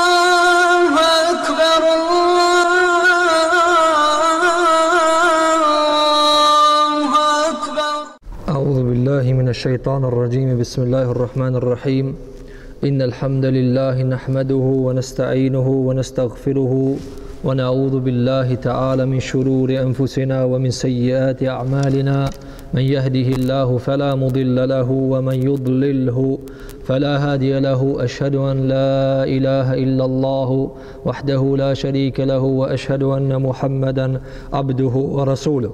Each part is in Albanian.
الله أكبر الله أكبر أعوذ بالله من الشيطان الرجيم بسم الله الرحمن الرحيم إن الحمد لله نحمده ونستعينه ونستغفره ونعوذ بالله تعالى من شرور أنفسنا ومن سيئات أعمالنا من يهده الله فلا مضل له ومن يضلله فلا هادي له أشهد أن لا إله إلا الله وحده لا شريك له وأشهد أن محمدا عبده ورسوله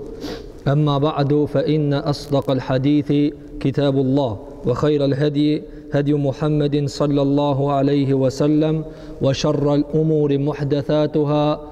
أما بعد فإن أصدق الحديث كتاب الله وخير الهدي هدي محمد صلى الله عليه وسلم وشر الأمور محدثاتها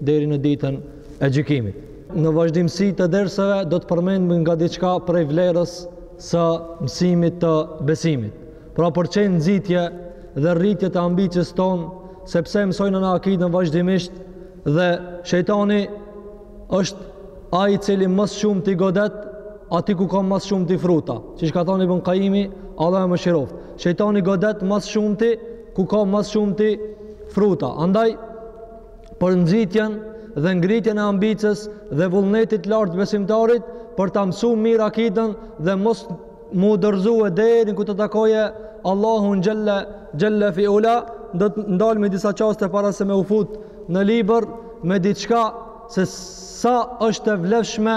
deri në ditën e gjykimit. Në vazhdimësi të derseve do të përmendim nga diçka prej vlerës së mësimit të besimit. Pra për qenë nxitje dhe rritje të ambicies tonë, sepse e mësojna akidën vazhdimisht dhe shejtani është ai i cili më së shumti godet aty ku ka më së shumti fruta. Siç ka thënë Ibn Kajimi, Allahu e mëshiroftë. Shejtani godet më së shumti ku ka më së shumti fruta. Andaj për nxitjen dhe ngritjen e ambicies dhe vullnetit lartë besimtarit për ta mësu mirë akidën dhe mos m'u dorëzue derin ku të takojë Allahun xhelle, xhelle fi ula, do të ndalmi disa çaste para se me u fut në libër, me diçka se sa është e vlefshme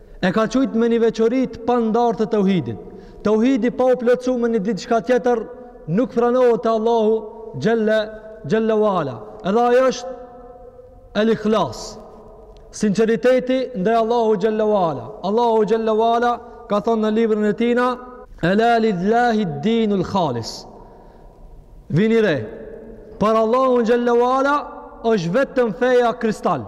E ka qujt me një veçori të pandarë të teuhidit. Teuhidi pa u plotësu me një diçka tjetër, nuk pranohet te Allahu xhelle, xhelle ue ala. Edhe ajo është el-ihlas. Sinceriteti ndaj Allahu xhelle ue ala. Allahu xhelle ue ala ka thonë në librin e tina, ela lil-lahi dinul-halis. Vini re, për Allahu xhelle ue ala është vetëm feja kristal.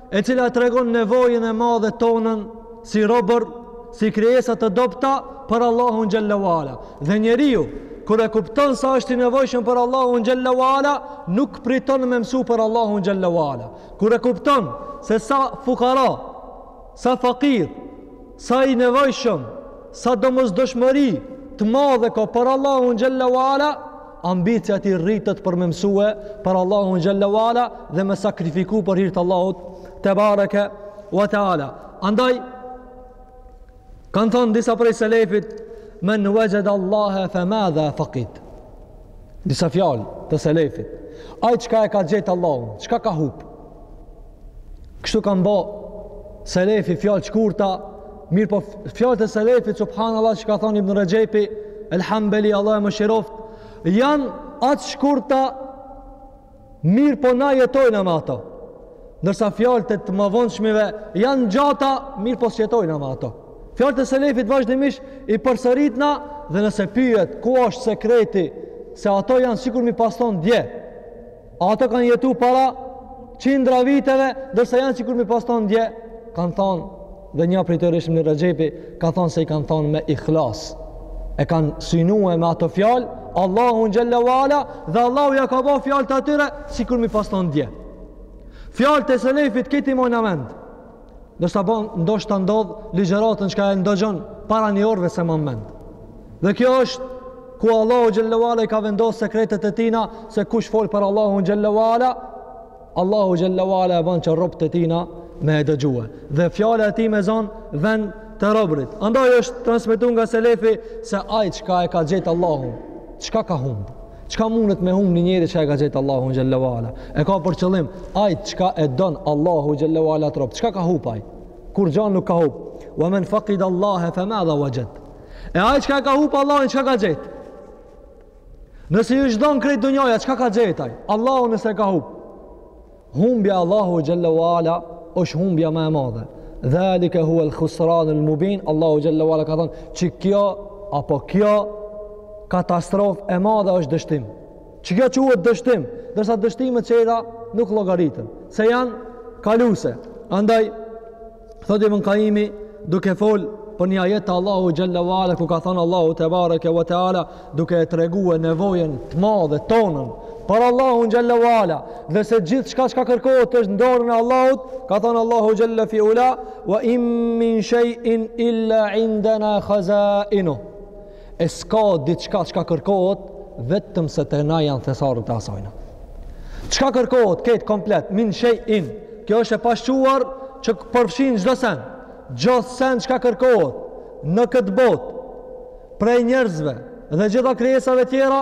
e cila tregon nevojën e madhe tonën si robër, si krijesa të dobëta për Allahun xhallahu ala. Dhe njeriu kur e kupton sa është i nevojshëm për Allahun xhel-le ue ala, nuk priton me mësu për Allahun xhel-le ue ala. Kur e kupton se sa fukara, sa fakir, sa i nevojshëm, sa domosdoshmëri të madhe ka për Allahun xhel-le ue ala, Ambicia e tij rritet për me mësue për Allahun xhel-le ue ala dhe me sakrifiku për hir të Allahut tebareke ue teala. Andaj kanë thonë disa prej selefit men vexhede Allahe fe madha fekad. Disa fjalë të selefit. Ai çka e ka gjetë Allahun, çka ka hup? Kështu kanë bo Selefi fjalë shkurta, mirëpo fjalët e Selefit, subhanallah që ka thonë Ibn Rexhepi El-Hambeli, Allahu e mëshiroftë, janë të shkurta mirëpo na jetojna me ato. Ndërsa fjalët e të mavonshmive janë gjata mirëpo s'jetojna me ato. Fjalët e Selefit vazhdimisht i përsëritna dhe nëse pyet ku është sekreti se ato janë sikur m'i pas thon dje Ata kanë jetu para qindra viteve, ndërsa janë sikur m'i pas thonë dje, kanë thonë, dhe një prej tyre Ibn Rexhepi, ka thonë se i kanë thonë me ihlas. E kanë synue me ato fjalë, Allahun xhel-le ue ala, dhe Allahu ja ka bo fjalët e atyre, sikur m'i pas thonë dje. Fjalët e selefit ki t'i majna mend. Ndoshta bon, ndoshta ndodh ligjëratën çka e ndëgjon para një orëve s'e ma mend. Dhe kjo është ku Allahu xhelle ve ala i ka vendos sekretet e tina se kush fol për Allahun xhelle ve ala Allahu xhelle ve ala e ban që robët e tina me e dëgjue dhe fjala e tij me zon vend te robërit andaj është transmetu nga selefi se ai çka e ka gjetë Allahun çka ka humb Çka mundet me humb një njeri çka e ka gjetë Allahun xhelle ve ala? E ka për qëllim ai çka e don Allahu xhelle ve ala at rob. Çka ka humb ai? Kurgjan nuk ka hup. Wa man faqida Allaha fa ma dha wajad. E ai çka e ka hup Allahun çka ka gjetë? Nëse ju është dhon krejt dunjaja, çka ka gjetë ai? Allahun nëse e ka hup. Humbja Allahu xhelle ve ala është humbja ma e madhe. Dhalike huvel khusran el mubin, Allahu xhelle ve ala ka thonë, qikjo, apo kjo, katastrof e madhe është dështim. Qikjo quhet dështim, ndërsa dështimet tjera nuk llogariten, se janë kaluse. Andaj, Thot Ibn Kajimi duke fol për një ajet të Allahu xhelle ve ala ku ka thënë Allahu tebareke ve teala duke e treguar nevojën të madhe tonën për Allahu xhelle ve ala dhe se gjithçka çka kërkohet është n'dorën e Allahut ka thënë Allahu xhelle fi ula wa in min shay'in illa indana khazainuh e s'ka diçka çka kërkohet vetëm se te na janë thesaret e asajna çka kërkohet kejt komplet min shej in kjo është e pashquar që përfshin çdo sen çdo sen çka kërkohet në këtë botë prej njerëzve dhe gjitha krijesave tjera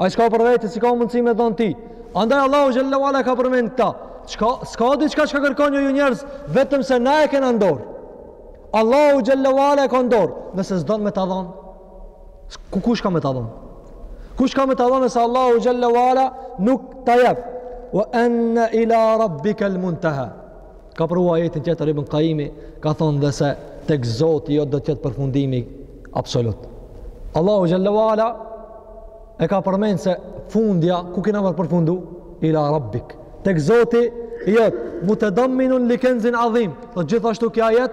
Ai s'ka për veti, si ka mundësi me dhonë ti. Andaj Allahu xhelle ve ala e ka përmend këta. Çka, s'ka diçka çka kërkoni ju njerëz, vetëm se na e kena n'dorë. Allahu xhelle ve ala e ka n'dorë, nëse s'don me ta dhonë. Ku kush ka me ta dhonë? Kush ka me ta dhonë nëse Allahu xhelle ve ala nuk ta jep? Wa anna ila rabbika al-muntaha. Ka pru ajetin tjetër Ibn Kajimi ka thonë dhe se tek Zoti jot do të jetë përfundimi absolut. Allahu xhelle ve ala e ka përmend se fundja ku kena me përfundu ila rabbik. Tek Zoti jot mutadamminun li kenzin adhim. Po gjithashtu ky ajet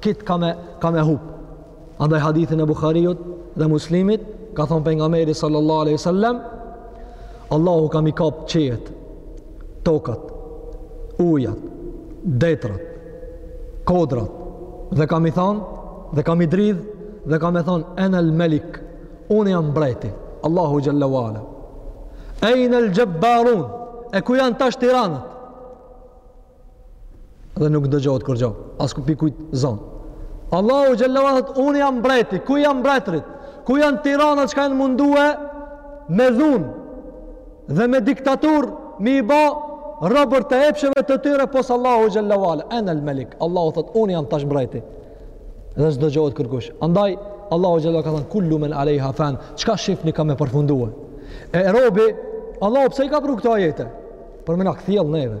kejt ka me ka me hup andaj hadithin e Buhariut dhe Muslimit ka thon pejgamberi sallallahu alaihi wasallam Allahu ka m'i kap qiejt tokat ujat detrat kodrat dhe ka m'i thon dhe ka m'i dridh dhe ka me thon enel melik unë jam mbreti Allahu xhelle ve ala ejnel jabbarun e ku janë tash tiranët Dhe nuk dëgjohet kurgjo, as kurkujt zon. Allahu xhele ve ala thot, unë jam mbreti, ku janë mbretrit, ku janë tiranët çka janë mundue me dhun dhe me diktatur mi i ba robër të epsheve të tyre pos Allahu xhele ve ala, enel melik, Allahu thot, unë jam tash mbreti. Dhe s'dëgjohet kërkush. Andaj, Allahu xhele ve ala ka thënë, kullu men alejha fan, çka shifni ka me përfundue. E robi, Allahu pse i ka pru këto ajete? Për me na kthjell neve.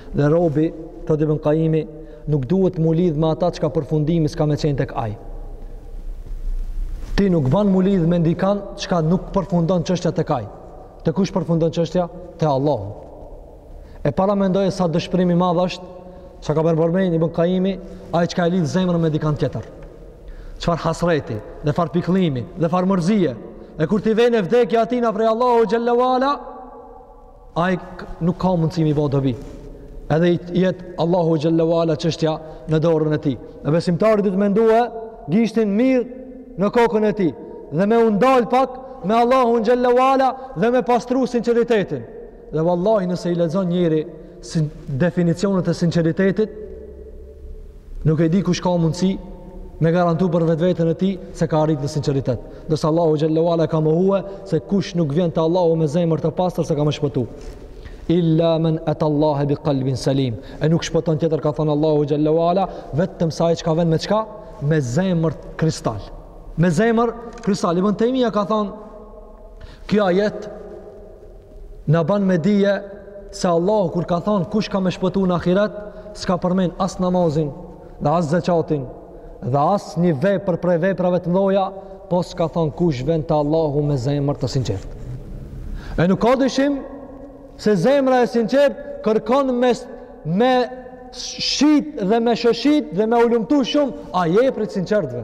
Dhe robi, thotë Ibn Kajimi, nuk duhet mu lidh me ata çka përfundimi s'ka me qenë tek ai. Ti nuk ban mu lidh me dikan çka nuk përfundon çështja tek ai. Te kush përfundon çështja? Te Allahu. E paramendoje sa dëshprim i madh është, siç ka përmend Ibn Kajimi, ai çka e lidh zemrën me dikan tjetër. Çfarë hasreti, dhe çfarë pikllimi, dhe çfarë mërzije. E kur t'i vjen vdekja atina prej Allahu xhele ve ala, Ai nuk ka mundësi me i ba dobi. Edhe jet Allahu xhele ve ala çështja në dorën e tij. Besimtari duhet me vndue gishtin mirë në kokën e tij dhe me u ndal pak me Allahun xhele ve ala dhe me pastru sinqeritetin. Dhe vallahi nëse i lexon njeri definicionet e sinqeritetit, Nuk e di kush ka mundësi me garantu për vetveten e tij se ka arrit në sinqeritet. Ndërsa Allahu xhele ve ala ka mohue se kush nuk vjen te Allahu me zemër të pastër s'ka me shpëtu. Illa men etallahe bi kalbin selim. E nuk shpëton tjetër ka thënë Allahu xhele ve ala vetëm se ai çka vjen me çka? Me zemër kristal. Me zemër kristal. Ibn Tejmije ka thënë kjo ajet Na ban me dije se Allahu kur ka thonë kush ka me shpëtu në ahiret, s'ka përmen as namazin dhe as zeqatin dhe as një vepër prej veprave të mdhoja, pos ka thonë kush vjen te Allahu me zemër të sinqert. E nuk ka dyshim se zemra e sinqert kërkon me, me shit dhe me shoshit dhe me hulumtu shumë, a je prej të sinqertve.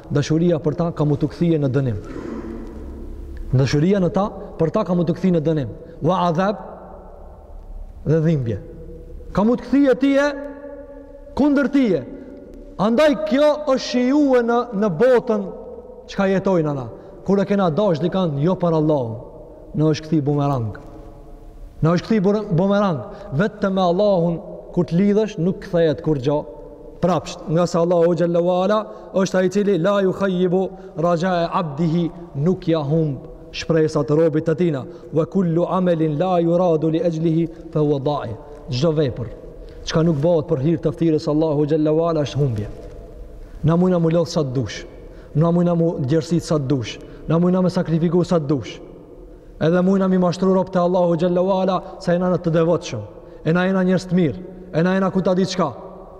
Dashuria për ta ka mu t'u kthye në dënim. Dashuria në ta, për ta ka mu t'u kthye në dënim. Wa adhab dhe dhimbje. Ka mu t'u kthye tije, kundër tije. Andaj kjo është shijue në, në botën çka jetojna na. Kur e kena dash dikan, jo për Allahun. Na është kthy bumerang. Na është kthy bumerang. Vetëm me Allahun, kur të lidhësh, nuk kthehet kurgjo prapsht, ngase Allahu xhele ve ala është ai i cili, la juhajjibu rexhae abdihi, nuk ia humb shpresat robit të tina. Ve kullu amelin, la juradu li exhlihi, fe huve dai. Çdo vepër, çka nuk bëhet për hir të ftyrës Allahu xhele ve ala, është humbje. Na mujna mu lodhë sa të dush. Na mujna mu djersit sa të dush, na mujna me sakrifiku sa të dush. Edhe mujna mi mashtru robtë e Allahu xhelle ve ala, se jena na të devotshëm. E na jena njerëz të mirë, e na jena ku ta di çka.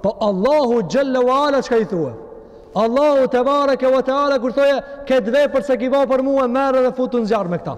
Po Allahu xhelle ve ala çka i thue? Allahu tebareke ve teala kur thoje, këtë vepër s'e ki ba për mu e merre dhe futu në zjarr me këta.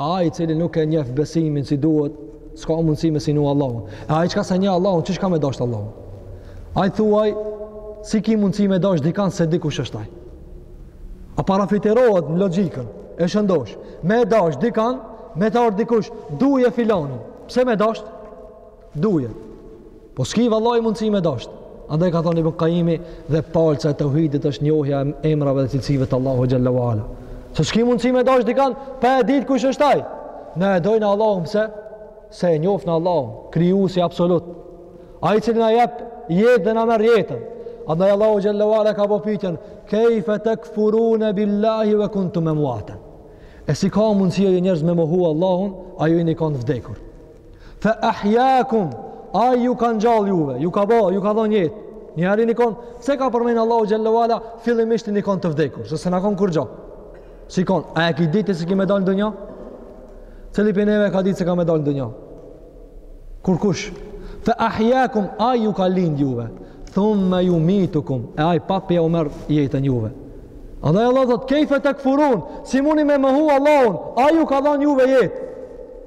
Ai i cili nuk e njeh besimin si duhet, s'ka mundësi me njësu Allahun. E ai çka s'e njeh Allahun, qysh ka me dashtë Allahun? Ai thuaj, si ki mundësi me dashtë dikan s'e di kush është ai? A parafytyrohet në logjikën e shëndosh, me dashtë dikan, me të ardhë dikush, duje filanin, pse me dashtë? Duje. Po s'ki vallaj mundësi me dasht. Andaj ka thonë Ibn Kajimi dhe palca e teuhidit është njohja e emrave dhe cilësive të Allahu xhelle ve ala. Se s'ki mundësi me dasht dikan, pa e ditë kush është ai. Na e dojna Allahun pse? Se e njofna Allahun, krijuesi absolut. Ai i cili na jep jetë dhe na merr jetën. Andaj Allahu xhelle ve ala ka bo pytjen, kejfe tekfurune billahi ve kuntum emvaten. E si ka mundësi o ju njerëz me mohu Allahun, a ju ini kon të vdekur. Fa ahyakum ai ju ka ngjall juve, ju ka bo, ju ka dhon jetë. Një herë ini kon, pse ka përmend Allahu xhelle ve ala fillimisht ini kon të vdekur, se s'ena kon kurgjo. S'i kon, a e ki ditë se ki me dal n'dunja? Cili prej neve ka ditë se ka me dalë n'dunja? Kurkush. Fa ahyakum ai ju ka lind juve, thumma yumitukum, e ai prap jau merr jetën juve. Andaj Allah thot, kejfe tekfurun, si muni me mohu Allahun, ai ju ka dhanë juve jetë.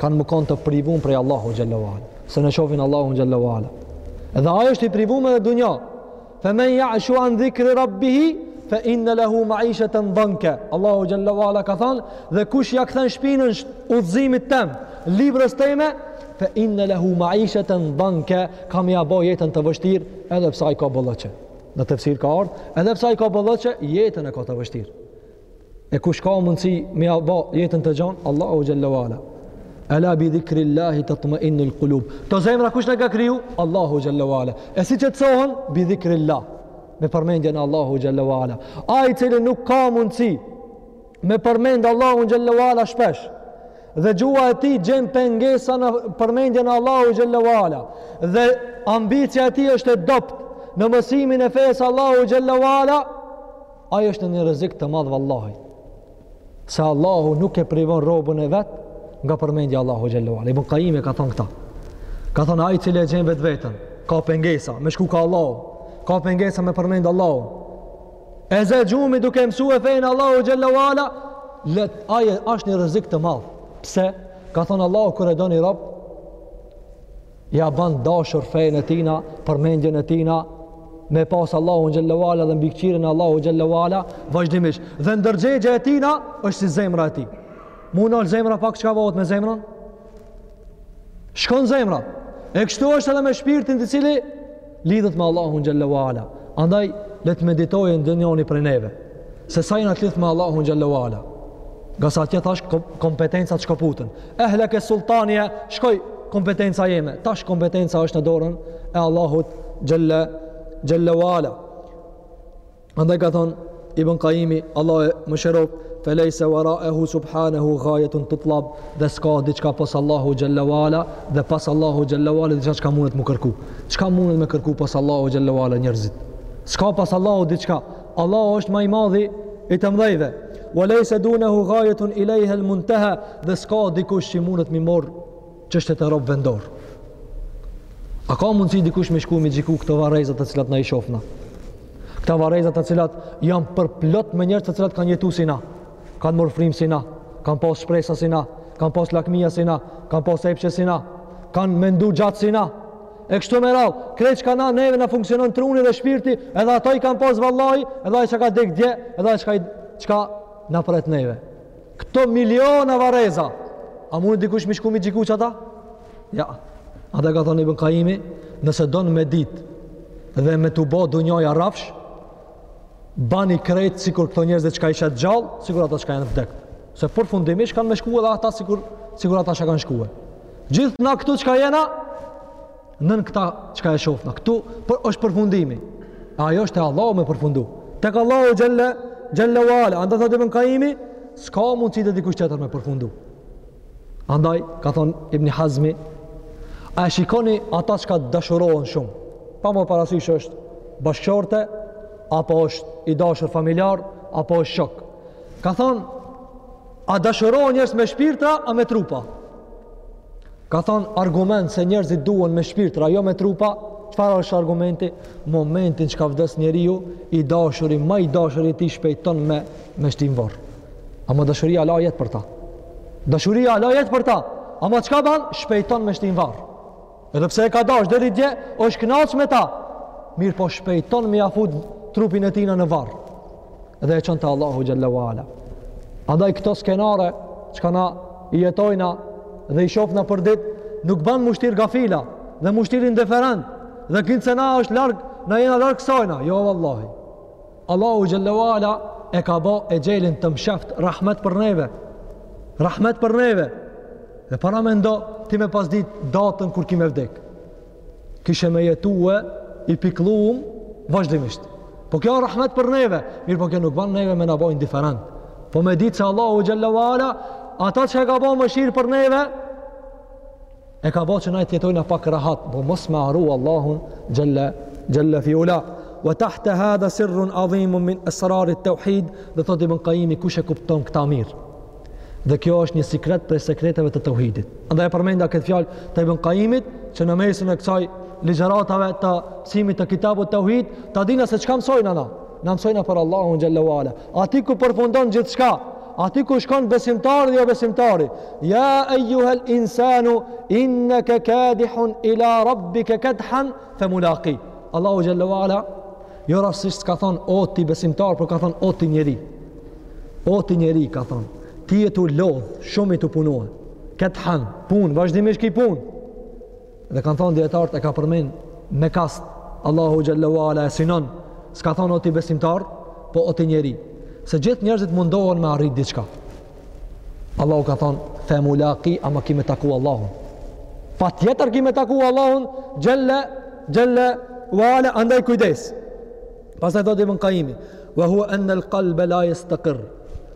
kanë me kanë të privun prej Allahu xhelle ve ala s'un e shofin Allahu xhelle ve ala edhe ai është i privum edhe n'dunja fe men ja'shu an dhikri rabbihi fe inne lehu maisheten danke Allahu xhelle ve ala ka thanë dhe kush ja kthen shpinën udhëzimit tem librës teme fe inne lehu maisheten danke kam me ja bo jetën të vështir edhe pse i ka bollëqe në tefsir ka ardhë edhe pse i ka bollëqe jetën e ka të vështir E kush ka mundësi me ja bo jetën të gjan? Allahu xhelle ve ala. Ala bi dhikrillahi tatma'innu al-qulub. Kto zemra kush na i ka kriju? Allahu xhelle ve ala. E si qetësohen bi dhikrillah. Me përmendjen e Allahu xhelle ve ala. Ai i cili nuk ka mundësi me përmend Allahu xhelle ve ala shpesh dhe gjuha e tij gjen pengesa në përmendjen e Allahu xhelle ve ala dhe ambicia e tij është e dobët në mësimin e fesë Allahu xhelle ve ala Ai është në një rrezik të madh vallahi. Se Allahu nuk e privon robën e vet nga përmendja e Allahu xhelle ve ala. Ibn Kajimi ka thonë këta. Ka thonë ai cili e gjen vet vetën, ka pengesa, me shku ka Allahu, ka pengesa me përmend Allahu. E zë gjumi duke mësu fenë e Allahu xhelle ve ala, le ai është në rrezik të madh. Pse? Ka thonë Allahu kur e do ni rob ia ban dashur fenë e tina, përmendjen e tina, me pas Allahu xhelle ve ala dhe mbikëqyrjen e Allahu xhelle ve ala, vazhdimisht. Dhe ndërgjegjja e tina është si zemra e tij. M'u nal zemra pak çka bohet me zemrën? Shkon zemra. E kështu është edhe me shpirtin i cili Lidhet me Allahun xhelle ve ala. Andaj, le të meditojë ndonjoni prej neve. Se sa jena të lidht me Allahun xhelle ve ala. Ngase atje tash kompetencat shkëputen. Heleke sultanije, shkoj kompetenca jeme. Tash kompetenca është në dorën e Allahut xhelle, xhelle ve ala. Andaj ka thonë, Ibn Kajimi, Allah e mëshiroft, fe lejse veraehu subhanehu gajetun tutlab, dhe s'ka diçka pas Allahu xhelle ve ala, dhe pas Allahu xhelle ve ala, diçka çka mundet me kërku. Çka mundet me kërku pas Allahu xhelle ve ala njerëzit? S'ka pas Allahu diçka. Allahu është ma i madhi i të mdhejve. Ve lejse dunehu gajetun ilejhel munteha, dhe s'ka dikush që mundet me i morr Çështjet e robve n'dorë. A ka mundësi dikush me shku me gjyku këto varreza të cilat na i shofna? Këta varreza të cilat janë përplot me njerëz të cilat kanë jetu si na, kanë marrë frymë si na, kanë pas shpresa si na, kanë pas lakmia si na, kanë pas epshe si na, kanë mendu gjatë si na. E kështu me radhë, krejt çka na neve na funksionon truni dhe shpirti, edhe ata i kanë pas vallahi, edhe ai çka ka dek dje, edhe ai çka çka na pret neve. Këto miliona varreza, a mun dikush me shku me i gjyku qata? Ja, andaj ka thonë Ibn Kajimi, nëse don me ditë dhe me t'u bo dunjoja rrafsh, bani krejt sikur këto njerëzit çka i sheh të gjallë, sikur ata çka janë vdekë. Se përfundimisht kanë me shku edhe ata sikur, sikur ata çka kanë shku. Gjithë na këtu çka jena, Nën këta çka e shofna, këtu por, është përfundimi. Ajo është te Allahu me përfundu. Tek Allahu xhelle xhelle ve ala, andaj thotë Ibn Kajimi, s'ka mundësi te dikush tjetër me përfundu. Andaj ka thon Ibn Hazmi, a e shikoni ata çka dashurohen shumë? Pa marrë parasysh është bashkëshorte apo është i dashur familjar apo është shok. Ka thon A dashurohen njerëz me shpirtra, a me trupa? Ka thonë argument se njerëzit duhen me shpirtra, jo me trupa, çfarë është argumenti? Momentin çka vdes njeriu, i dashuri, ma i dashuri i tij shpejton me, me shti n'vorr. Ama dashuria hala jet për ta. Dashuria hala jet për ta. Ama çka ban? Shpejton me shti n'varr. Edhe pse e ka dash deri dje, është kënaq me ta. Mirëpo shpejton me ia fut trupin e tina në varr. Dhe e çon te Allahu xhelle ve ala. Andaj këto skenare çka na i jetojna dhe i shofna për ditë, nuk ban m'u shtirë gafila dhe m'u shtirë indiferent. Dhe kinse na është larg, na jena larg sajna. Jo vallahi. Allahu xhelle ue ala e ka bo exhelin të msheftë rahmet për neve. Rahmet për neve. Dhe paramendo ti me pas dit datën kur ki me vdek. Kishe me jetue i pikllum vazhdimisht. Po kjo rahmet për neve, mirëpo kjo nuk ban neve me na bo indiferent. Po me ditë se Allahu xhelle ue ala ata që e ka bo mëshirë për neve, e ka bo që na të jetojna pak rahat, po mos me harru Allahun xhelle, xhelle fi ula. Ve tahte hadha sirrun adhimun min esrarit teuhid, dhe thot Ibn Kajimi kush e kupton këta mirë. Dhe kjo është një sekret prej sekreteve të teuhidit. Andaj e përmenda këtë fjalë të Ibn Kajimit, që në mesin e kësaj ligjëratave të msimit të Kitabut Teuhid, ta dina se çka msojna na, na mësojna për Allahun xhelle ue ala. Ati ku përfundon gjithçka, Ati ku shkon besimtari dhe jobesimtari. Ja ejuhel insanu, inneke kadihun ila rabbike kedhan, fe mulaki. Allahu xhelle ue ala, jo rastisht s'ka thonë, o ti besimtar, por ka thonë, o ti njeri. O ti njeri, ka thonë, ti je tu lodhë, shumë je tu punue. Kedhan, punë, vazhdimisht ki punë. Dhe kanë thonë dijetarët e ka përmen me kast, Allahu xhelle ue ala e sinon, s'ka thonë o ti besimtar, po o ti njeri. Se gjithë njerëzit mundohen me arrit diçka. Allahu ka thonë, fe mulaki, ama ki me taku Allahun. Patjetër ki me taku Allahun, xhelle, xhelle ue ala, andaj kujdes. Pastaj thotë Ibn Kajimi, ve hua ennel kalbe la jestekirr.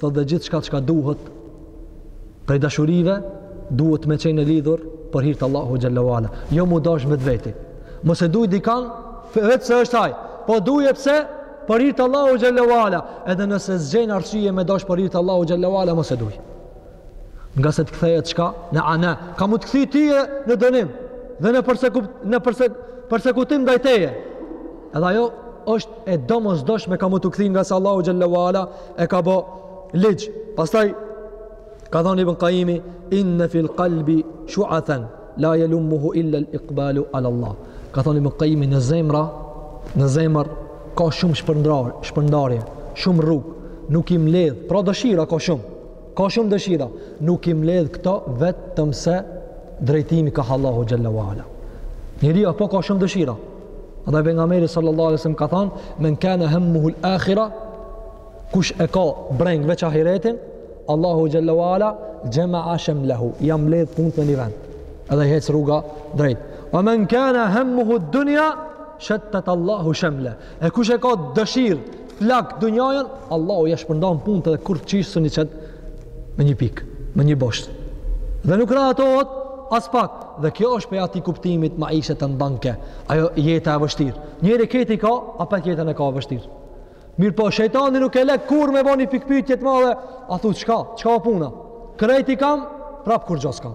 Thot dhe gjithçka çka duhet prej dashurive, duhet me qenë e lidhur për hir t'Allahut xhelle ue ala. Jo mu dash vetveti. Mos e duj dikan, vetëm se është aj. Po duje pse për hir t'Allahut xhelle ue ala. Edhe nëse s'gjen arsye me dash për hir t'Allahut xhelle ue ala, mos e duj. Ngase të kthehet çka në anë. Ka mu të kthi tije në dënim dhe në, persekup, në perse, persekutim ndaj teje. Edhe ajo është e domosdoshme ka mu të kthi ngase Allahu xhelle ue ala e ka bo ligj pastaj ka thonë Ibn Kajimi inne fil kalbi shuathen la jelummuhu illel ikbalu ala Allah ka thonë Ibn Kajimi në zemra në zemër ka shumë shpërndarje, shpërndarje shumë rrugë nuk i mledh pra dëshira ka shumë ka shumë dëshira nuk i mledh këto vetëm se drejtimi kah Allahu xhelle ue ala njeri po ka shumë dëshira Edhe Pejgamberi sallallahu alejhi ve sellem ka than, men kane hemmuhul ahira, kush e ka brengë veç ahiretin, Allahu xhelle ue ala, xhemea shemlehu, ja mledh punët në një vend, edhe i hec rruga drejt. Ue men kane hemmuhu dunja, shettet Allahu shemle. E kush e ka dëshirë, flak dunjajën, Allahu ja shpërndan punët edhe kurrqysh s'un i qet në një pikë, në një bosht. Dhe nuk rahatohet as pak. Dhe kjo është pej atij kuptimit maisheten danka. Ajo jeta e vështirë. Njeri krejt i ka, apet jetën e ka vështirë. Mirëpo, shejtani nuk e le kurrë me bo një pikëpytje t'madhe. A thu, çka? Çka o puna? Krejt i kam, prap kurgjo s'kam.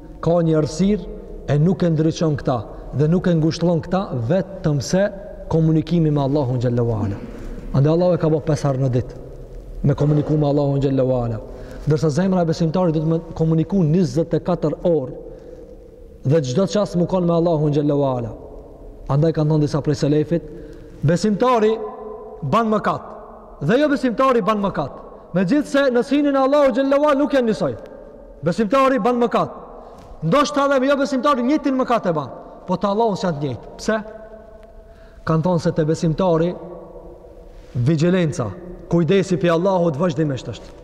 ka një errësirë e nuk e ndriçon këta dhe nuk e ngushtlon këta vetëm se komunikimi me Allahun Xhelle ve ala. Andaj Allahu e ka bo pesë herë në ditë me komuniku me Allahun Xhelle ve ala. Ndërsa zemra e besimtarit duhet me komuniku 24 orë dhe çdo çast me konë me Allahun Xhelle ve ala. Andaj kanë thonë disa prej selefit, besimtari ban mëkat dhe jobesimtari ban mëkat. Megjithëse në synin e Allahu Xhelle ve ala nuk janë njësojë. Besimtari ban mëkat. Ndoshta edhe jobesimtari njëjtin mëkat e ban. Po te Allahu s'janë të njëjtë. Pse? Kanë thonë se te besimtari vigjilenca, kujdesi pi Allahut vazhdimisht është.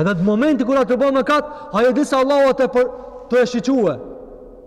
Edhe te momenti kur asht tu bo mëkat, ai e di se Allahu asht tu e shiqu.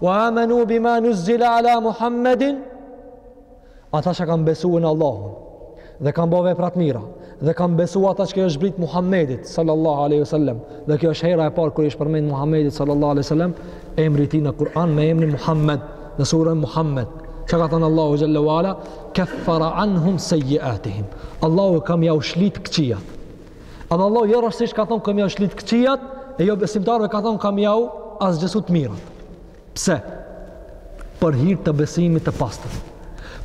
wa amanu bima nuzzile ala Muhammedin, ata që kanë besu në Allahun, dhe kanë bë vepra të mira, dhe kanë besu ata që i është zbritë Muhammedit, sallallahu aleyhi sallam, dhe kjo është hera e parë kur është përmend Muhammedit, sallallahu aleyhi sallam, emri i tij në Kur'an me emri Muhammed, në surën Muhammed, çka ka thënë Allahu xhelle ve ala, keffera anhum sejjiatihim, Allahu ka me jau shly të këqijat, Edhe Allahu jo rastësisht ka thonë kam me jau shly të këqijat, e jobesimtarve ka thonë kam me jau asgjësu të mirat. Pse? Për hir të besimit të pastër.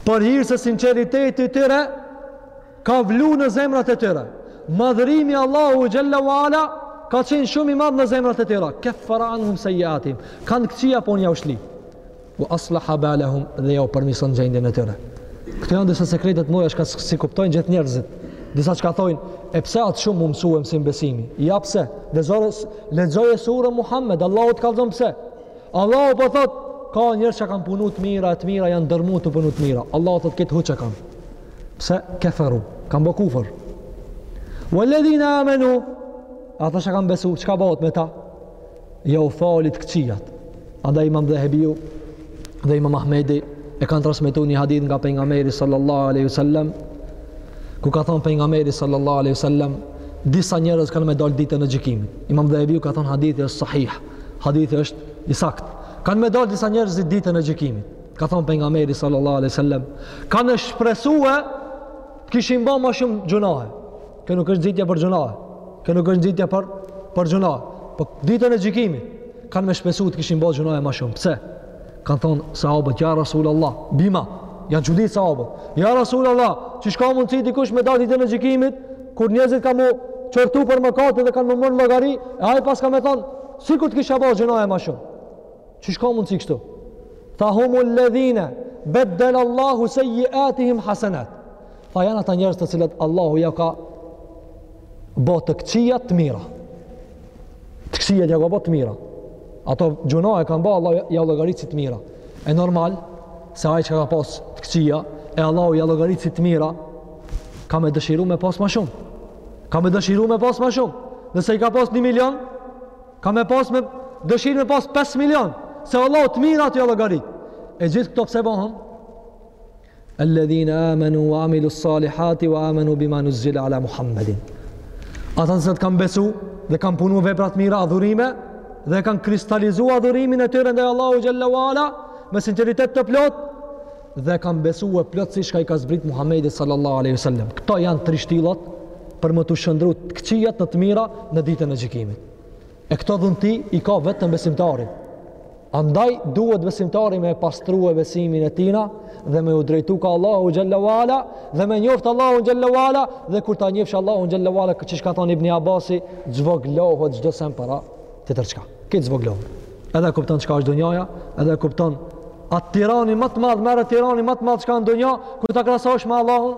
Për hir se sinqeriteti i tyre ka vlu në zemrat e tyre. Madhërimi i Allahu Xhelle ve ala ka qenë shumë i madh në zemrat e tyre. Keffera anhum sejjiatihim. Kanë këqija po un jau shly. Wa aslaha balahum dhe jau përmirëson gjendjen e tyre. Këto janë disa sekrete të mëdha që s'i kuptojnë gjithë njerëzit. Disa çka thojnë, e pse asht shumë muhim besimi, besimi? Ja pse, dhe zorës, lexoje surën Muhammed, Allahu të kallëzon pse? Allahu po thot, ka njerëz që kanë punu të mira, të mira janë dërmu tu punu të mira. Allahu thot, krejt huq i kanë. Pse? Keferu, kanë bë kufër. Wa ledhina amenu, ata që kanë besu, çka bëhet me ta? jau fal të këqijat. Andaj Imam Dhahabiu dhe Imam Ahmedi e kanë transmetuar një hadith nga pejgamberi sallallahu alaihi wasallam ku ka thënë pejgamberi sallallahu alaihi wasallam disa njerëz kanë me dalë ditën e gjykimit. Imam Dhahabiu ka thënë hadithi është sahih. Hadithi është i saktë. Kanë me dalë disa njerëz ditën e gjykimit. Ka thënë pejgamberi sallallahu alaihi wasallam kanë me shpresu të kishin bërë më shumë gjunahe. Kjo nuk është nxitje për gjunahe. Kjo nuk është nxitje për për gjunahe. Po ditën e gjykimit kanë me shpresu të kishin bo gjunahe ma shumë. Pse? Kan thon sahabët ja Rasulullah, bima janë çudit sahabët. Ja Rasulullah, qysh ka mundsi dikush me dalë ditën e gjykimit kur njerëzit kanë me u qortu për mëkate dhe kanë me u marrë llogari, e ai paska me thon sikur të kisha bo gjunahe ma shumë. Qysh ka mundsi kështu? Tha humul ladhina badal Allahu sayiatihim hasanat. Tha janë ata njerëz të cilët Allahu ja ka bo të këqijat të mira. Të këqijat ja ka bo të mira. Ato gjunahe kanë bo Allahu ja llogarit si të mira. E normal se ai që ka pas të këqija e Allahu ja llogarit si të mira, ka me dëshiru me pas ma shumë. Ka me dëshiru me pas ma shumë. Nëse i ka pas 1 milion, ka me pas dëshirë me pas 5 milion. Se Allahu të mira ato ja llogarit. E gjithë këto pse bohen? Alladhina amanu wa amilu salihati wa amanu bima nuzila ala Muhammedin. Ata të cilët kanë besu dhe kanë punu vepra të mira adhurime dhe kanë kristalizu adhurimin e tyre ndaj Allahut Xhelle wa ala me sinceritet të plotë dhe kanë besu në plotësi çka i ka zbrit Muhammedit sallallahu aleyhi wasallam. Këto janë tri shtyllat për me t'u shndërru të këqijat në të mira në ditën e gjykimit. E këto dhunti i ka vetëm besimtari. Andaj duhet besimtari me pastru besimin e tina dhe me u drejtu ka Allahu Xhelle wa ala dhe me njoft Allahun Xhelle wa ala dhe kur ta njofsh Allahun Xhelle wa ala qysh ka thonë Ibni Abasi zvoglohet çdo sen para tjetër çka. Krejt zvoglohet. Edhe e kupton çka është dunjaja, edhe e kupton atë tiranin ma të madh, merre tiranin ma të madh çka në dunja, kur ta krasosh me Allahun,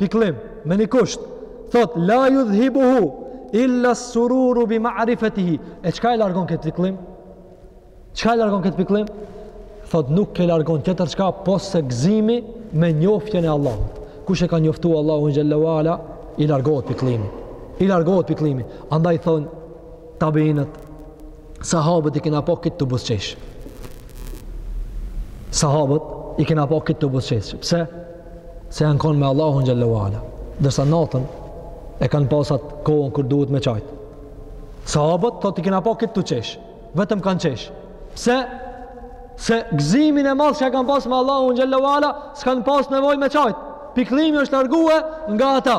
Pikëllim, me një kusht, thot, la judhhibuhu, illa sururu bi marifetihi. E çka e largon këtë pikëllim? Çka e largon këtë pikëllim? Thot, nuk e largon tjetër çka, pos se gzimi me njoftjen e Allahut. Kush e ka njoftu Allahun Xhelle wa ala, i largohet pikëllimi. I largohet pikëllimi. Andaj thonë, Tabiinët, sahabët i kena pa krejt tu buzqesh. Sahabët i kena pa krejt tu buzqesh. Pse? Se janë konë me Allahun Xhelle wa ala. Ndërsa natën e kanë pas at kohën kur duhet me qajtë. Sahabët, thot i kena pa krejt tu qesh. Vetëm kanë qesh. Pse? Se gëzimin e madh që e kanë pas me Allahun Xhelle wa ala, s'kanë pas nevojë me qajtë. Pikllimi është largue nga ata.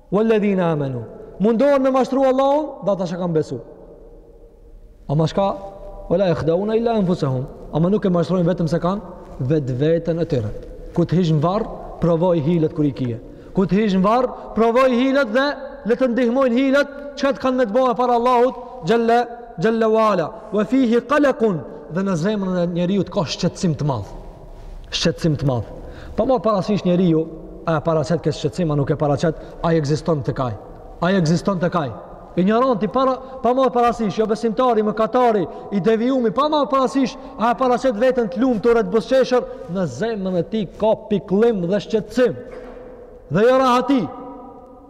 Walladhina amanu. Mundohen me mashtru Allahun dhe ata që kanë besu. Ama çka, wala jakhdauna illa enfusahum. Ama nuk e mashtrojnë vetëm se kë, vetveten e tyre. Kur të hish në varr, provoj hilet kur i kije. Kur të hish në varr, provoj hilet dhe le të ndihmojnë hilet çka të kanë me të bëhe para Allahut xhelle, xhelle wa ala. Wa fihi kalekun dhe në zemrën e njeriut ka shqetsim të madh. shqetësim të madh. Pa marrë parasysh njeriu, a e paraqet këtë shqetësim, a nuk e paraqet, ai ekziston tek ai. Ai ekziston tek ai. Injoranti, para, pa marrë parasysh, jobesimtari, mëkatari, i devijumi, pa marrë parasysh, a e paraqet veten të lumtur e të buzëqeshur, në zemrën e tij ka pikëllim dhe shqetësim. Dhe jo rahati.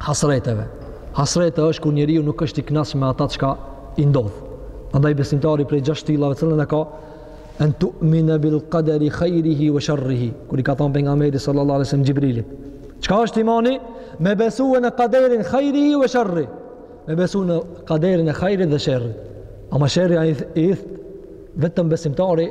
hasreteve. Hasrete është kur njeriu nuk është i kënaqur me atë çka i ndodh. Andaj besimtari prej gjashtë shtyllave cilën e ka en tu'mine bil qadari khairihi wa sharrihi. Kur i ka thënë pejgamberi sallallahu alaihi wasallam Xhibrilit, çka është imani? Me besu në qaderin khairihi wa sharri. Me besu në qaderin e khairit dhe sharrit. Ama sharri ai, vetëm besimtari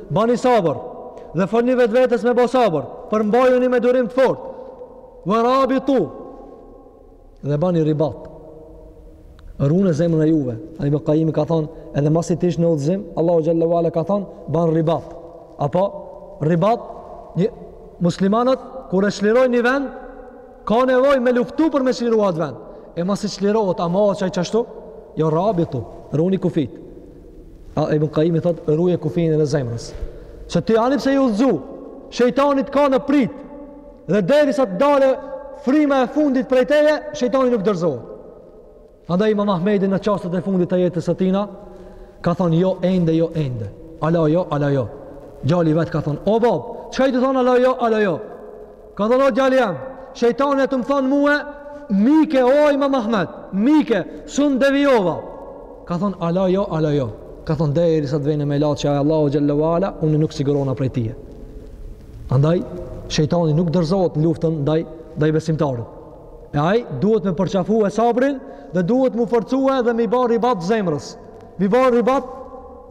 Bani sabër dhe folni vetvetes me bo sabër, përmbajuni me durim të fort, ve rabitu, dhe bani ribat. Rune zemrën e juve, Ibn Qayimi ka thonë, edhe masi të jesh në udhëzim, Allahu xhelle ve ala ka thonë, ban ribat. Apo, ribat, një, muslimanët, kur e çlirojnë një vend, ka nevojë me luftu për me çliru atë vend. E masi çlirohet, a ma o qaj qashtu, jo, rabitu, runi kufijt. A Ibn Qayyimi thotë ruje kufinin e zemrës. Se ti ani pse i udhzu, shejtani të ka në pritë. Dhe derisa të dalë fryma e fundit prej teje, shejtani nuk dorëzohet. Andaj Imam Ahmedi në çastet e fundit të jetës së tina, ka thonë jo ende, jo ende. Ala jo, ala jo. Gjali i vet ka thonë, o babë, çka je tu thonë ala jo, ala jo? Ka thënë o djali jem, shejtani është tu më thonë mue, m'ike o Imam Ahmed, m'ike, s'un të devijova. Ka thënë ala jo, ala jo. Ka thënë derisa t'vijnë melaqet e Allahut xhelle ve ala, unë nuk sigurona prej teje. Andaj, shejtani nuk dorëzohet në luftën ndaj, ndaj besimtarët. E aj, duhet me përqafue sabrin dhe duhet m'u forcue dhe m'i ba ribat zemrës. M'i ba ribat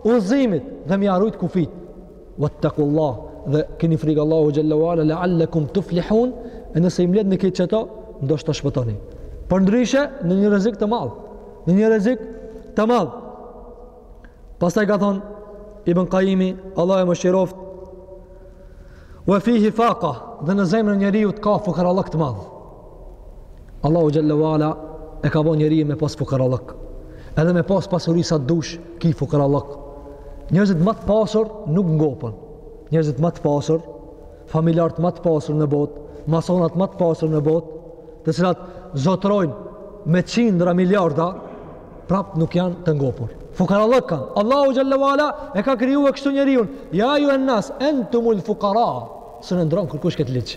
udhëzimit dhe m'ia rujt kufijt. Wattaqullaha dhe keni frikë Allahun xhalla wala la'allakum tuflihun, e nëse i mbledh ne qeto, ndoshta shpëtoni. Përndryshe, në një rrezik të madh, në një rrezik të madh. Pastaj ka thonë Ibn Qayimi, Allahu e mëshiroftë. Wa fihi faqa, dhe në zemrën e njeriut ka fukarallëk të madh. Allahu xhallahu ala e ka bo njeriun me pas fukarallëk. Edhe me pas pasuri sa dush, ki fukarallëk. Njerëzit më të pasur nuk ngopen. Njerëzit më të pasur, familjet më të pasur në botë, masonët më të pasur në botë, të cilat zotërojnë me qindra miliarda, prap nuk janë të ngopur. Fukarallëk kanë. Allahu xhallahu ala e ka krijuar kështu njeriun. Ja ejjuhen nas entumul fukara. S'un e ndrron kërkush këtë ligj.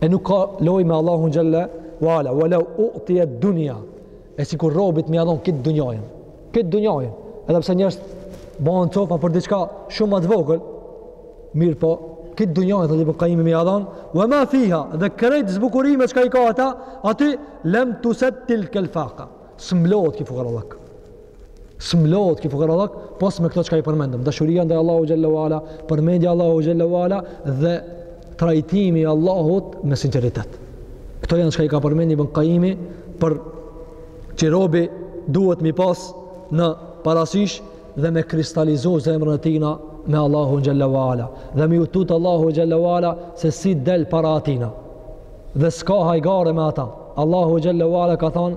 E nuk ka loj me Allahun xhelle ve ala, ve lev utije dunja, e sikur robit m'ia dhon këtë dunjajën, këtë dunjajën, edhe pse njerëz bohen copa për diçka shumë ma të vogël, mirëpo, këtë dunjajën, thotë Ibn Kajimi m'ia dhon, ve ma fiha, dhe krejt zbukurime çka i ka ata, aty lem tused tilkel faka, s'mblohet ky fukarallëk. S'mblohet ky fukarallak pos me këto çka i përmendëm. Dashuria ndaj Allahut xhelle ve ala, përmendja e Allahut xhelle ve ala dhe trajtimi i Allahut me sinqeritet. Këto janë çka i ka përmend Ibn Kajimi për qi robi duhet mi pas në parasysh dhe me kristalizu zemrën e tina me Allahun xhelle ve ala dhe me ju tut Allahun xhelle ve ala se si del para atina dhe s'ka hajgare me ata Allahu xhelle ve ala ka thonë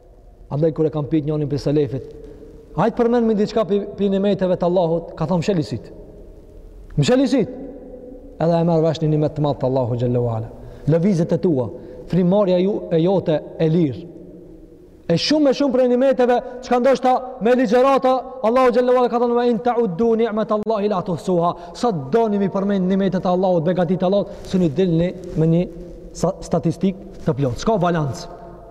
Andaj kur e kanë pyet njërin prej selefit, hajt përmendmë diçka prej nimeteve të Allahut, ka thënë mshelli sytë. Mshelli sytë. Edhe e merr vesh një nimet të madh të Allahut xhelle ve ala. Lëvizjet e tua, frymarrja ju e jote e lirë. E shumë e shumë prej nimeteve çka ndoshta me ligjërata Allahu xhelle ve ala ka thënë wa in ta'uddu ni'mat Allahi la tuhsuha. Sa doni mi përmend nimetet e Allahut, begatitë e Allahut, s'muni dilni me një statistik të plot. S'ka balancë.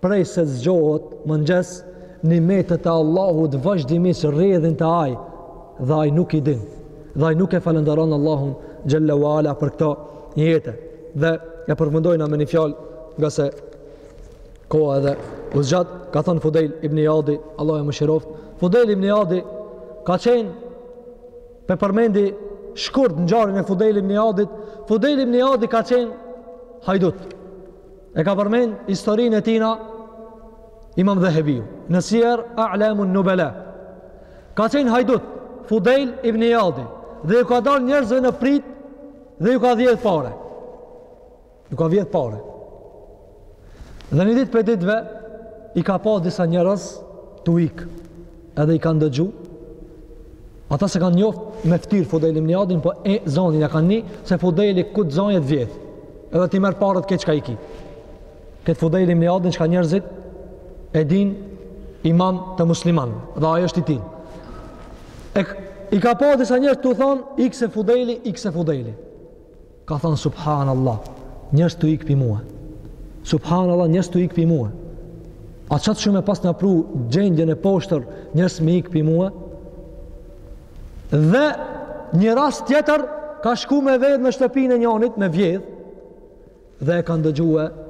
Prej se zgjohet mëngjes, nimetet e Allahut vazhdimisht rrjedhin te aj dhe aj nuk i din. Dhe aj nuk e falënderon Allahun xhelle ve ala për këto nimete. Dhe e përfundojna me një fjalë ngase koha edhe u zgjat, ka thënë Fudejl ibn Ijadi, Allah e mëshiroft. Fudejl ibn Ijadi ka qenë pe përmendi shkurt ngjarjen e Fudejl ibn Ijadit. Fudejl ibn Ijadi ka qenë hajdut. E ka përmend historinë e tina Imam Dhehebiu në Sijer A'lamun Nubela. Ka qenë hajdut Fudejl ibn Ijadi dhe ju ka dalë njerëzve në prit dhe ju ka vjedh pare. Ju ka vjedh pare. Dhe një ditë prej ditëve i ka pa disa njerëz tu ikë. Edhe i ka ndëgju. Ata s'e kanë njoft me ftyr Fudejl ibn Ijadin, po zonin ja kanë ni se Fudejli ku t'zon t'vjedh. Edhe t'i merr paret krejt çka i ki. Këtë Fudejl ibn Ijadin çka njerëzit e din imam të musliman dhe ai është i till. E i ka pa disa njerëz tu thon ik se Fudejli, ik se Fudejli. Ka than subhan Allah njerz tu ik pi mue subhan Allah njerz tu ik pi mue a qaq shumë paskna pru gjendjen e poshtër njerz me ik pi mue dhe një rast tjetër ka shku me vedh në shtëpinë e njonit me vjedh dhe e ka ndëgjue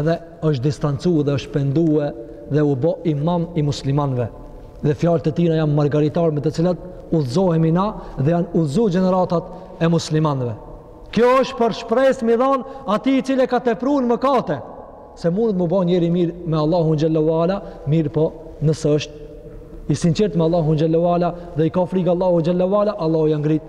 edhe është distancu dhe është pendue dhe u bo imam i muslimanve dhe fjalët e tina janë margaritar me të cilat udhëzohemi na dhe janë udhëzu gjeneratat e muslimanve kjo është për shpres m'i dhan atij i cili e ka teprun mëkate se mundet m'u bo njeri i mirë me Allahun xhelle ue ala mirëpo nëse është i sinqert me Allahun xhelle ue ala dhe i ka frikë Allahu xhelle ue ala Allahu ja ngritë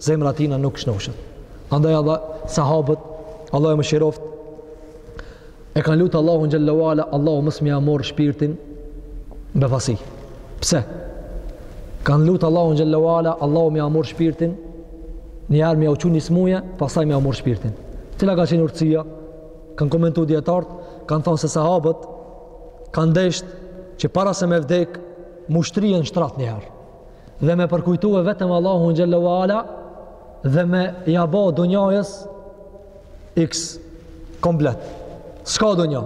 Zemra e tina nuk shnoshet. Andaj Allah, sahabët, Allahu i mëshiroft, e kanë lutë Allahun xhelle ue ala, Allahu mos m'ja morë shpirtin befasi. Pse? Kanë lutë Allahun xhelle ue ala, Allahu m'ja morë shpirtin, njëherë m'jau çu një smuje, pastaj m'ja morë shpirtin. Cila ka qenë urtësia, kanë komentu dijetarët, kanë thonë se sahabët, kanë deshtë që para se me vdekë, m'u shtri n'shtrat njëherë. dhe me përkujtue vetëm Allahun xhelle ue ala dhe me ja bo dunjajës x komplet s'ka dunja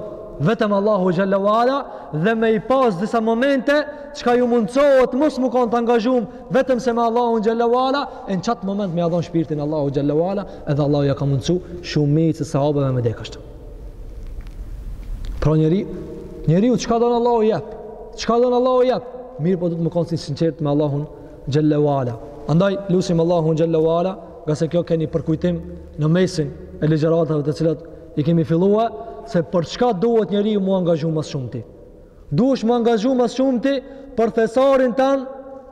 vetëm Allahun xhelle ue ala dhe me i pas disa momente çka ju mundësohet mos m'u kanë të angazhum vetëm se me Allahun xhelle ue ala e në qatë moment me ja dhon shpirtin Allahu xhelle ue ala edhe Allahu ja ka mundësu shumicës së sahabëve me dek ashtu Pra njeri, njeriu çka don Allahu jep, çka don Allahu jep, mirëpo duhet m'u konë i sinqert me Allahun xhelle ue ala. Andaj, lusim Allahun xhelle ue ala, ngase kjo ke një përkujtim në mesin e ligjëratave të cilat i kemi fillua, se për çka duhet njeriu m'u angazhu ma s'shumti. Duhesh m'u angazhu ma s'shumti për thesarin tanë,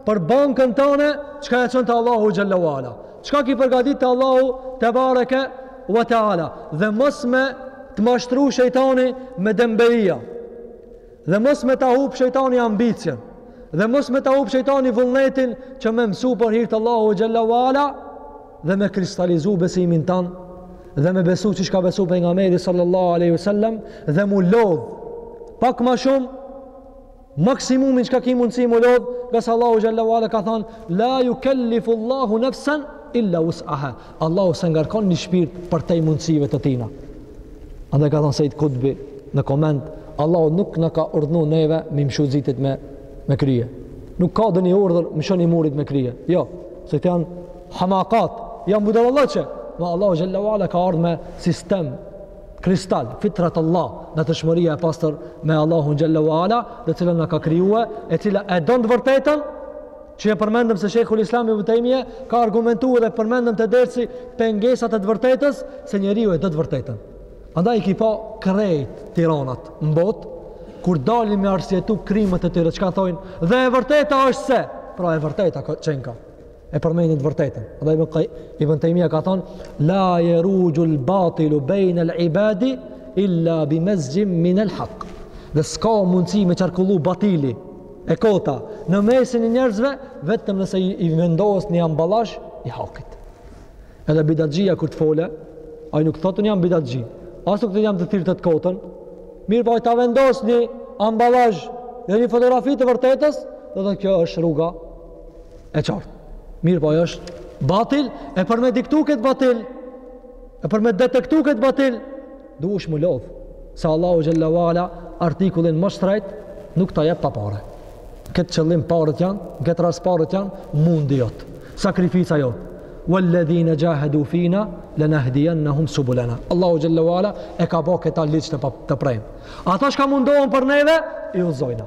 për bankën tane, çka e çon te Allahu xhelle ue ala. Çka ki përgatit te Allahu tebareke ue teala. Dhe mos me të mashtru shejtani me dembelia. Dhe mos me ta hup shejtani ambicien. Dhe mos me ta hup shejtani vullnetin që me mësu për hir t'Allahut xhelle ue ala. dhe me kristalizu besimin tan dhe me besu qysh ka besu Pejgamberi sallallahu alejhi ue selem dhe mu lodh pak ma shumë maksimumin çka ki mundësi mu lodh ngase Allahu xhelle ue ala ka than la jukellifu Allahu nefsen illa us'aha Allahu s'e ngarkon një shpirt përtej mundësive të tina andaj ka than Sejid Kutbi në koment Allahu nuk na ka urdhnu neve m'i mshu zidit me, me krye nuk ka ndonjë urdhër mshoni murit me krye jo se të janë hamakat, janë budallallëqe, ma Allahu xhelle ue ala ka ardhë me sistem kristal, fitrat Allah, natyrshmëria e pastër me Allahun xhelle ue ala, në të cilën na ka krijue, e cila e don të vërtetën, që e përmendëm se Shejhul Islam Ibn Tejmije, ka argumentu edhe përmendëm te dersi pengesat e të vërtetës, se njeriu e do të vërtetën. Andaj i ki pa krejt tiranat në botë, kur dalin me arsyetu krimet e tyre, çka thojnë, dhe e vërteta është se, pra e vërteta qenka, e përmendin të vërtetën. Andaj Ibn Taymija ka thënë la yarujul batilu bayna al-ibadi illa bi mazjim min al-haq. Dhe s'ka mundësi me qarkullu batili e kota në mesin e njerëzve vetëm nëse i vendos një ambalazh i hakit. Edhe bidatxhia kur të folë, ai nuk thotë jam bidatxhi. As nuk jam të thirr te e kota, mirëpo ai ta vendos një ambalazh dhe një fotografi të së vërtetës, do të thotë kjo është rruga e qartë. Mirëpo ajo është batil e për me diktu këtë batil e për me detektu këtë batil duhesh me u lodhë se Allahu jalla wa ala artikullin ma shtrejt nuk ta jep pa pare këtë qëllim paret janë n'këtë rast paret janë mundi jot sakrifica jot walladhina jahadu fina lanahdiyannahum subulana Allahu jalla wa ala e ka ba këtë ligj të prem ata që mundohen për neve i udhëzojna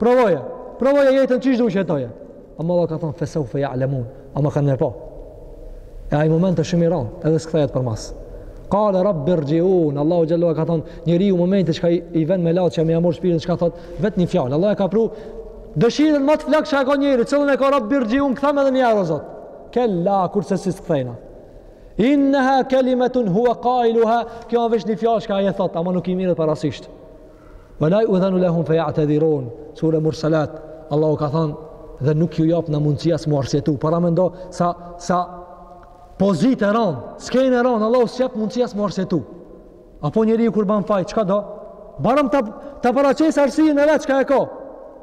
Provoje, provoje jetën qysh dush jetoje. Amma Allah ka thënë fesu fe ya'lamun, amma kanë me pa. E ai moment është shumë i rëndë, edhe s'kthehet përmas. Qala rabbi rjiun, Allahu xhallahu ka thënë, njeriu momentin që i, i vjen melaqja me ia marrë shpirtin çka thot, vetëm një fjalë. Allah e ka pru dëshirën më të flaktë që ka njeriu, cilën e ka rabbi rjiun, kthem edhe një herë zot. Kella kurrsesi s'kthejna. Innaha kalimatun huwa qailuha, kjo është një fjalë që ai e thot, ama nuk i merret parasysh. Wala yu'dhanu lahum fa ya'tadhirun. Sura Mursalat, Allahu ka thënë dhe nuk ju jepet mundësi as mu arsjetu. Paramendo sa sa pozitë e rëndë, skenë e rëndë, Allahu s'jep mundësi as mu arsjetu. Apo njeriu kur bën faj, çka do? Barem ta ta paraqesë arsyen e vet çka e ka.